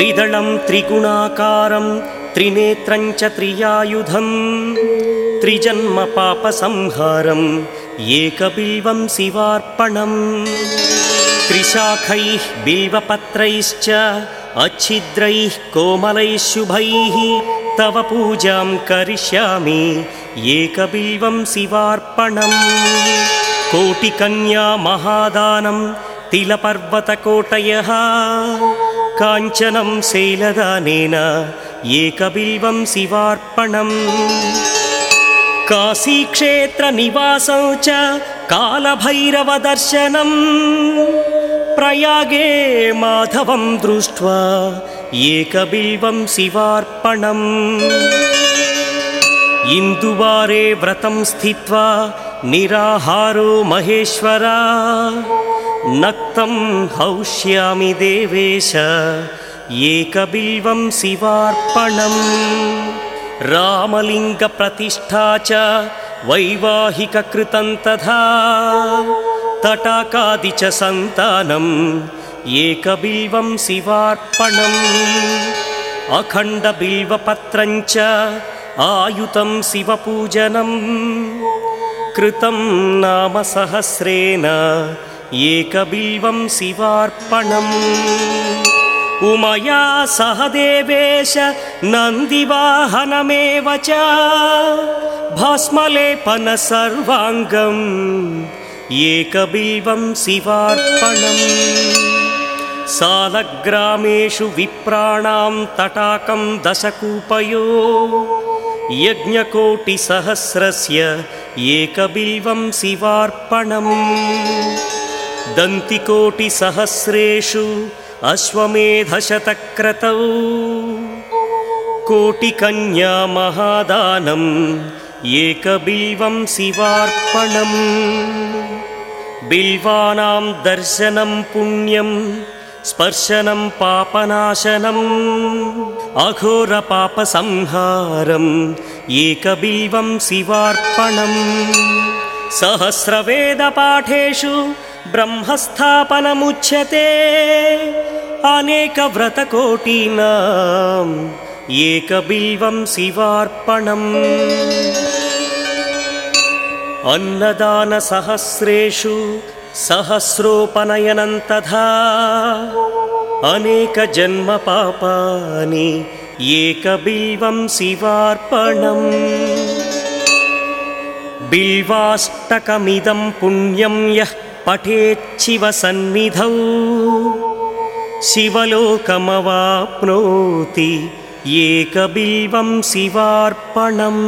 त्रिदलं त्रिगुणाकारं त्रिनेत्रं च त्रियायुधम् त्रिजन्मपापसंहारम् एकबिल्वं शिवार्पणम् त्रिशाखैः बिल्वपत्रैश्च अच्छिद्रैः कोमलैः शुभैः तव पूजां करिष्यामि एकबिल्वं शिवार्पणम्। कोटिकन्या महादानं तिलपर्वतकोटयः काञ्चनं शैलदानेन एकबिल्वं शिवार्पणम्। काशीक्षेत्रनिवासौ च कालभैरवदर्शनम्। प्रयागे माधवं दृष्ट्वा एकबिल्वं शिवार्पणम्। इन्दुवारे व्रतं स्थित्वा निराहारो महेश्वरा नक्तं हौष्यामि देवेश एकबिल्वं शिवार्पणम् रामलिङ्गप्रतिष्ठा च वैवाहिककृतं तथा। तटाकादि च सन्तानम् एकबिल्वं शिवार्पणम्। अखण्डबिल्वपत्रं च आयुतं शिवपूजनम्। कृतं नाम सहस्रेण एकबिल्वं शिवार्पणम्। उमया सह देवेश नन्दिवाहनमेव च। भस्मलेपन सर्वाङ्गम्। एकबिल्वं शिवार्पणम्। सालग्रामेषु विप्राणां तटाकं दशकूपयो। यज्ञकोटिसहस्रस्य एकबिल्वं शिवार्पणम् दन्तिकोटिसहस्रेषु अश्वमेधशतक्रतौ कोटिकन्या महादानम् एकबिल्वं शिवार्पणम्। बिल्वानां दर्शनं पुण्यं स्पर्शनं पापनाशनम्। अघोरपापसंहारम् एकबिल्वं शिवार्पणम्। सहस्रवेदपाठेषु ब्रह्मस्थापनमुच्यते। अनेकव्रतकोटीनाम् एकबिल्वं शिवार्पणम्। अन्नदानसहस्रेषु सहस्रोपनयनं तथा अनेकजन्मपापानि एकबिल्वं शिवार्पणम् बिल्वाष्टकमिदं पुण्यं यः पठेच्छिवसन्निधौ। शिवलोकमवाप्नोति एकबिल्वं शिवार्पणम्